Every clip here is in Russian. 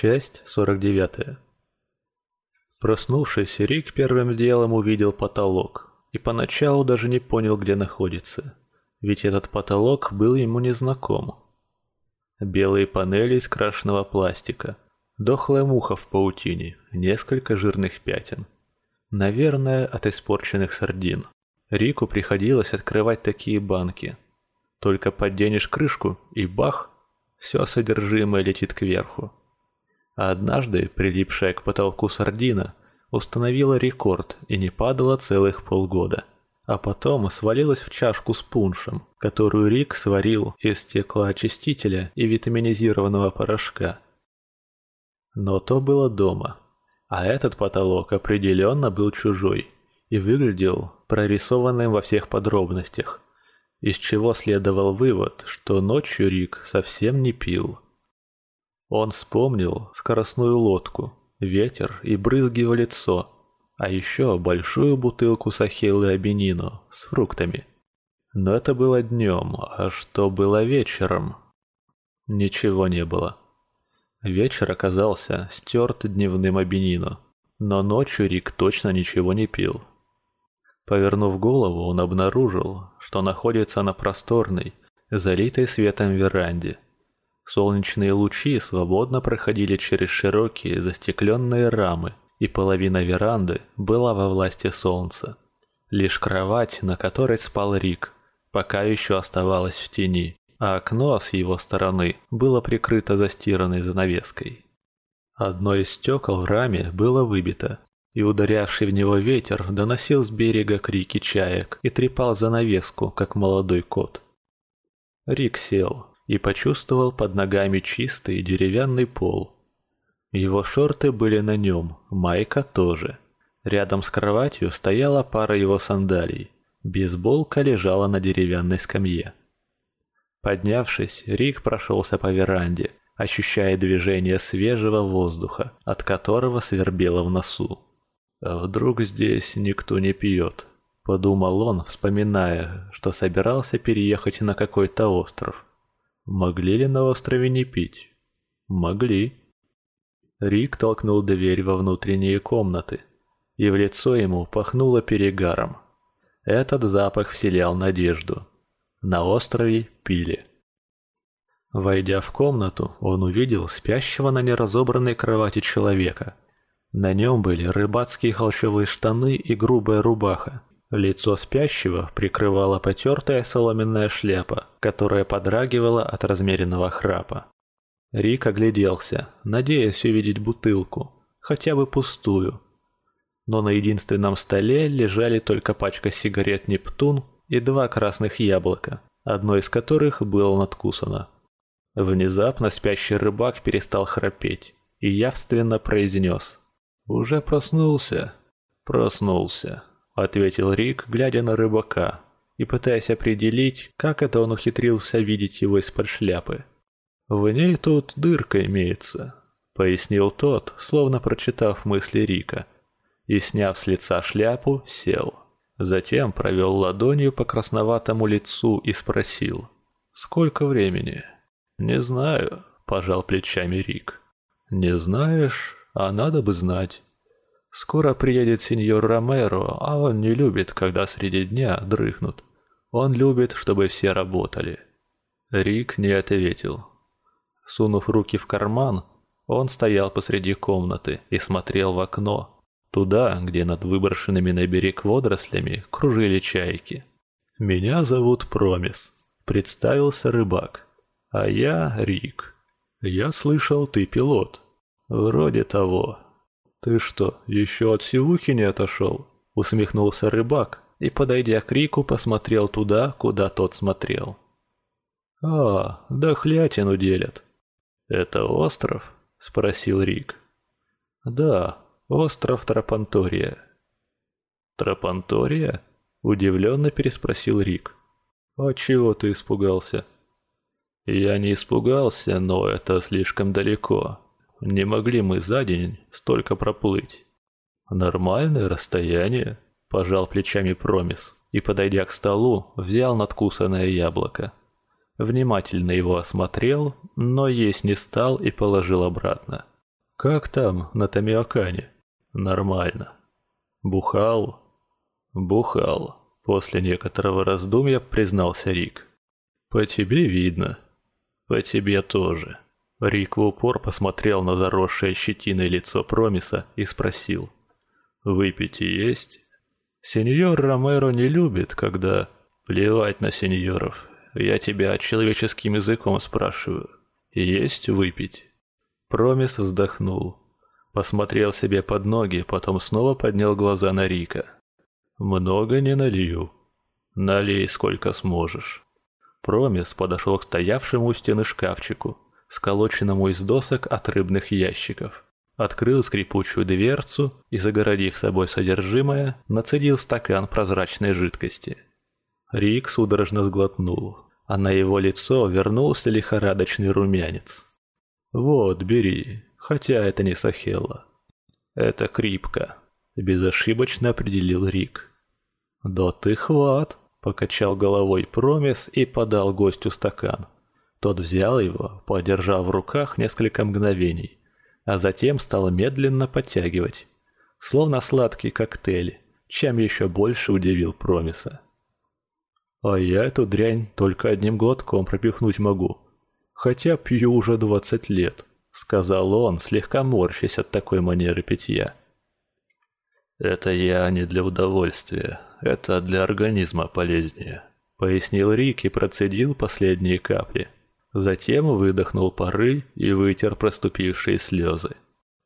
Часть 49. Проснувшись, Рик первым делом увидел потолок и поначалу даже не понял, где находится, ведь этот потолок был ему незнаком. Белые панели из крашеного пластика, дохлая муха в паутине, несколько жирных пятен. Наверное, от испорченных сардин. Рику приходилось открывать такие банки. Только подденешь крышку и бах, все содержимое летит кверху. А однажды прилипшая к потолку сардина установила рекорд и не падала целых полгода. А потом свалилась в чашку с пуншем, которую Рик сварил из стеклоочистителя и витаминизированного порошка. Но то было дома, а этот потолок определенно был чужой и выглядел прорисованным во всех подробностях, из чего следовал вывод, что ночью Рик совсем не пил. Он вспомнил скоростную лодку, ветер и брызги в лицо, а еще большую бутылку сахилы абинину с фруктами. Но это было днем, а что было вечером? Ничего не было. Вечер оказался стерт дневным абинину, но ночью Рик точно ничего не пил. Повернув голову, он обнаружил, что находится на просторной, залитой светом веранде – Солнечные лучи свободно проходили через широкие застекленные рамы, и половина веранды была во власти солнца. Лишь кровать, на которой спал Рик, пока еще оставалась в тени, а окно с его стороны было прикрыто застиранной занавеской. Одно из стекол в раме было выбито, и ударявший в него ветер доносил с берега крики чаек и трепал занавеску, как молодой кот. Рик сел, и почувствовал под ногами чистый деревянный пол. Его шорты были на нем, майка тоже. Рядом с кроватью стояла пара его сандалий. Бейсболка лежала на деревянной скамье. Поднявшись, Рик прошелся по веранде, ощущая движение свежего воздуха, от которого свербело в носу. «А вдруг здесь никто не пьет?» – подумал он, вспоминая, что собирался переехать на какой-то остров. Могли ли на острове не пить? Могли. Рик толкнул дверь во внутренние комнаты, и в лицо ему пахнуло перегаром. Этот запах вселял надежду. На острове пили. Войдя в комнату, он увидел спящего на неразобранной кровати человека. На нем были рыбацкие холщовые штаны и грубая рубаха. Лицо спящего прикрывала потертая соломенная шляпа, которая подрагивала от размеренного храпа. Рик огляделся, надеясь увидеть бутылку, хотя бы пустую. Но на единственном столе лежали только пачка сигарет «Нептун» и два красных яблока, одно из которых было надкусано. Внезапно спящий рыбак перестал храпеть и явственно произнес «Уже проснулся?» «Проснулся» ответил Рик, глядя на рыбака и пытаясь определить, как это он ухитрился видеть его из-под шляпы. «В ней тут дырка имеется», — пояснил тот, словно прочитав мысли Рика, и, сняв с лица шляпу, сел. Затем провел ладонью по красноватому лицу и спросил, «Сколько времени?» «Не знаю», — пожал плечами Рик. «Не знаешь, а надо бы знать». Скоро приедет сеньор Ромеро, а он не любит, когда среди дня дрыхнут. Он любит, чтобы все работали. Рик не ответил. Сунув руки в карман, он стоял посреди комнаты и смотрел в окно, туда, где над выброшенными на берег водорослями кружили чайки. «Меня зовут Промис», — представился рыбак. «А я Рик. Я слышал, ты пилот». «Вроде того», «Ты что, еще от сивухи не отошел?» — усмехнулся рыбак и, подойдя к Рику, посмотрел туда, куда тот смотрел. «А, дохлятину делят». «Это остров?» — спросил Рик. «Да, остров Трапантория». «Трапантория?» — удивленно переспросил Рик. «А чего ты испугался?» «Я не испугался, но это слишком далеко. Не могли мы за день столько проплыть. Нормальное расстояние, пожал плечами Промис и, подойдя к столу, взял надкусанное яблоко. Внимательно его осмотрел, но есть не стал и положил обратно. Как там на Тамиакане? Нормально. Бухал? Бухал. После некоторого раздумья признался Рик. По тебе видно. По тебе тоже. Рик в упор посмотрел на заросшее щетиной лицо Промиса и спросил. «Выпить и есть?» «Сеньор Ромеро не любит, когда...» «Плевать на сеньоров. Я тебя человеческим языком спрашиваю. Есть выпить?» Промис вздохнул. Посмотрел себе под ноги, потом снова поднял глаза на Рика. «Много не налью. Налей сколько сможешь». Промис подошел к стоявшему у стены шкафчику, сколоченному из досок от рыбных ящиков. Открыл скрипучую дверцу и, загородив собой содержимое, нацедил стакан прозрачной жидкости. Рик судорожно сглотнул, а на его лицо вернулся лихорадочный румянец. «Вот, бери, хотя это не Сахелла. Это крипка», — безошибочно определил Рик. «Да ты хват», — покачал головой Промис и подал гостю стакан. Тот взял его, подержал в руках несколько мгновений, а затем стал медленно подтягивать, словно сладкий коктейль, чем еще больше удивил Промиса. «А я эту дрянь только одним глотком пропихнуть могу», хотя пью уже двадцать лет», — сказал он, слегка морщась от такой манеры питья. «Это я не для удовольствия, это для организма полезнее», — пояснил Рик и процедил последние капли. Затем выдохнул пары и вытер проступившие слезы.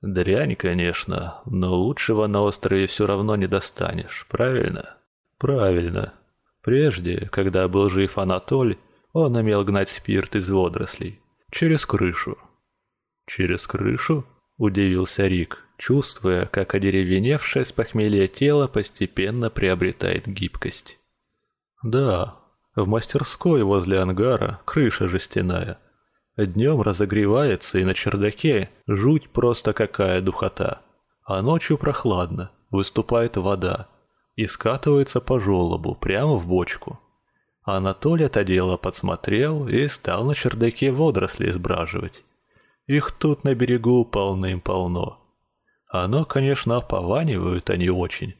«Дрянь, конечно, но лучшего на острове все равно не достанешь, правильно?» «Правильно. Прежде, когда был жив Анатоль, он умел гнать спирт из водорослей. Через крышу. «Через крышу?» – удивился Рик, чувствуя, как одеревеневшее с похмелья тело постепенно приобретает гибкость. «Да, в мастерской возле ангара крыша жестяная. Днем разогревается, и на чердаке жуть просто какая духота. А ночью прохладно, выступает вода и скатывается по желобу прямо в бочку. Анатолий это дело подсмотрел и стал на чердаке водоросли сбраживать. Их тут на берегу полным-полно. Оно, конечно, пованивают они очень.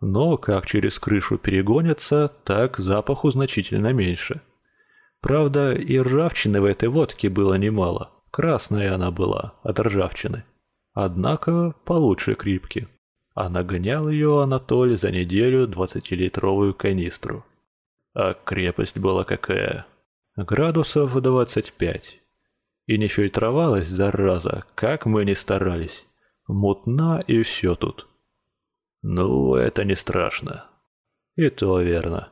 Но как через крышу перегонятся, так запаху значительно меньше. Правда, и ржавчины в этой водке было немало. Красная она была от ржавчины. Однако получше крипки. А нагонял ее Анатолий за неделю двадцатилитровую канистру. А крепость была какая? Градусов 25. И не фильтровалась, зараза, как мы ни старались. Мутна и все тут. Ну, это не страшно. И то верно.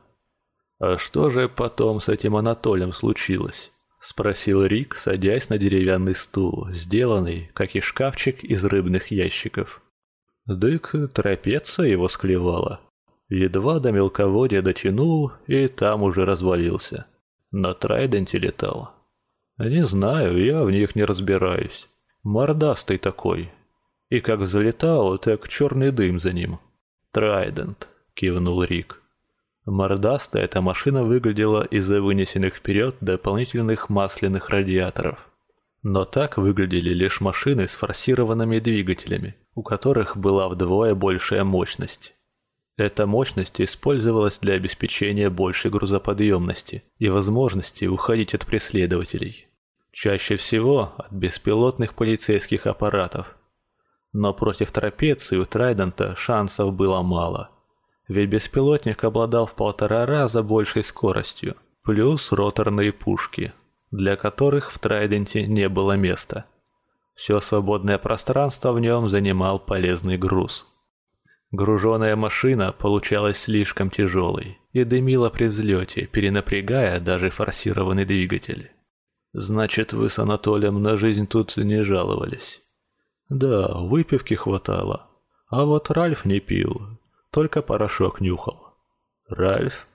А что же потом с этим Анатолием случилось? Спросил Рик, садясь на деревянный стул, сделанный, как и шкафчик из рыбных ящиков. Дык трапеция его склевала. Едва до мелководья дотянул, и там уже развалился. На Трайденте летал. Не знаю, я в них не разбираюсь. Мордастый такой. И как залетал, так черный дым за ним. Трайдент, кивнул Рик. Мордастая эта машина выглядела из-за вынесенных вперед дополнительных масляных радиаторов. Но так выглядели лишь машины с форсированными двигателями, у которых была вдвое большая мощность. Эта мощность использовалась для обеспечения большей грузоподъемности и возможности уходить от преследователей. Чаще всего от беспилотных полицейских аппаратов. Но против трапеции у Трайдента шансов было мало. Ведь беспилотник обладал в полтора раза большей скоростью, плюс роторные пушки, для которых в Трайденте не было места. Все свободное пространство в нем занимал полезный груз – Груженная машина получалась слишком тяжелой и дымила при взлете, перенапрягая даже форсированный двигатель. Значит, вы с Анатолием на жизнь тут не жаловались. Да, выпивки хватало. А вот Ральф не пил, только порошок нюхал. Ральф?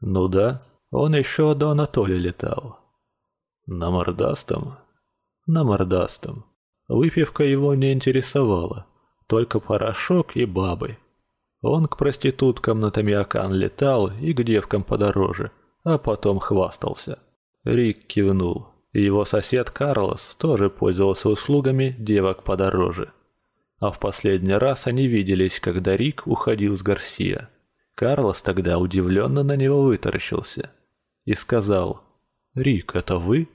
Ну да, он еще до Анатолия летал. На мордастом? На мордастом. Выпивка его не интересовала только порошок и бабы. Он к проституткам на Тамиакан летал и к девкам подороже, а потом хвастался. Рик кивнул. Его сосед Карлос тоже пользовался услугами девок подороже. А в последний раз они виделись, когда Рик уходил с Гарсия. Карлос тогда удивленно на него вытаращился и сказал «Рик, это вы?»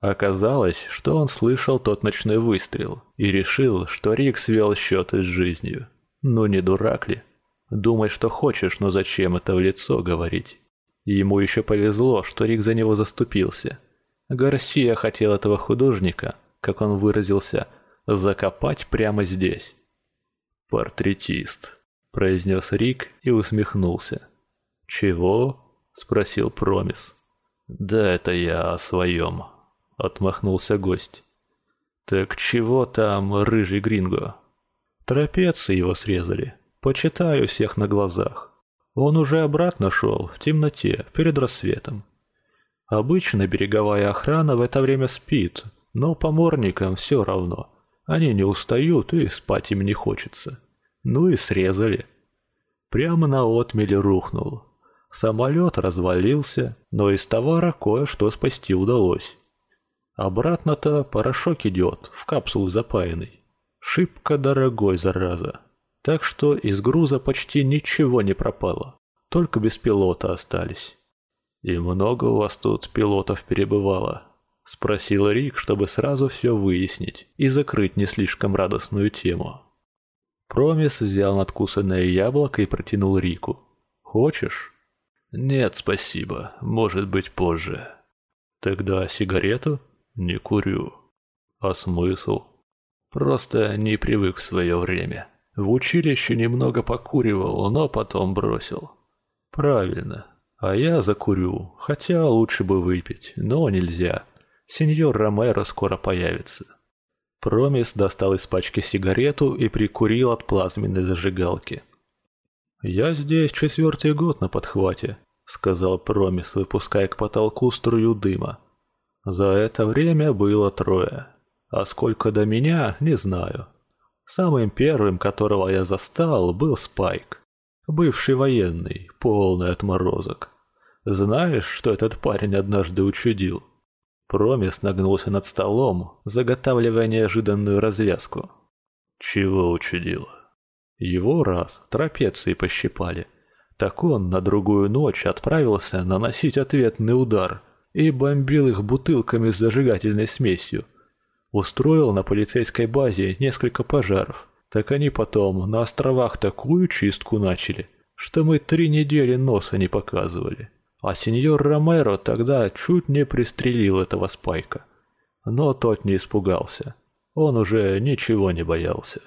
Оказалось, что он слышал тот ночной выстрел и решил, что Рик свел счеты с жизнью. Ну не дурак ли? Думай, что хочешь, но зачем это в лицо говорить? Ему еще повезло, что Рик за него заступился. Гарсия хотел этого художника, как он выразился, закопать прямо здесь. «Портретист», — произнес Рик и усмехнулся. «Чего?» — спросил Промис. «Да это я о своем», — отмахнулся гость. «Так чего там, рыжий гринго?» «Трапеции его срезали. Почитаю всех на глазах. Он уже обратно шел, в темноте, перед рассветом. Обычно береговая охрана в это время спит, но поморникам все равно. Они не устают и спать им не хочется. Ну и срезали. Прямо на отмеле рухнул. Самолет развалился, но из товара кое-что спасти удалось. Обратно-то порошок идет, в капсулу запаянный. Шибко дорогой, зараза. Так что из груза почти ничего не пропало. Только без пилота остались. «И много у вас тут пилотов перебывало?» — спросил Рик, чтобы сразу все выяснить и закрыть не слишком радостную тему. Промис взял надкусанное яблоко и протянул Рику. «Хочешь?» «Нет, спасибо. Может быть, позже». «Тогда сигарету?» «Не курю». «А смысл?» «Просто не привык в свое время». В училище немного покуривал, но потом бросил. Правильно. А я закурю, хотя лучше бы выпить, но нельзя. Сеньор Ромеро скоро появится. Промис достал из пачки сигарету и прикурил от плазменной зажигалки. «Я здесь четвертый год на подхвате», — сказал Промис, выпуская к потолку струю дыма. «За это время было трое. А сколько до меня, не знаю. Самым первым, которого я застал, был Спайк. Бывший военный, полный отморозок. Знаешь, что этот парень однажды учудил? Промис нагнулся над столом, заготавливая неожиданную развязку. Чего учудил? Его раз трапеции пощипали. Так он на другую ночь отправился наносить ответный удар и бомбил их бутылками с зажигательной смесью. Устроил на полицейской базе несколько пожаров. Так они потом на островах такую чистку начали, что мы три недели носа не показывали. А сеньор Ромеро тогда чуть не пристрелил этого спайка. Но тот не испугался. Он уже ничего не боялся.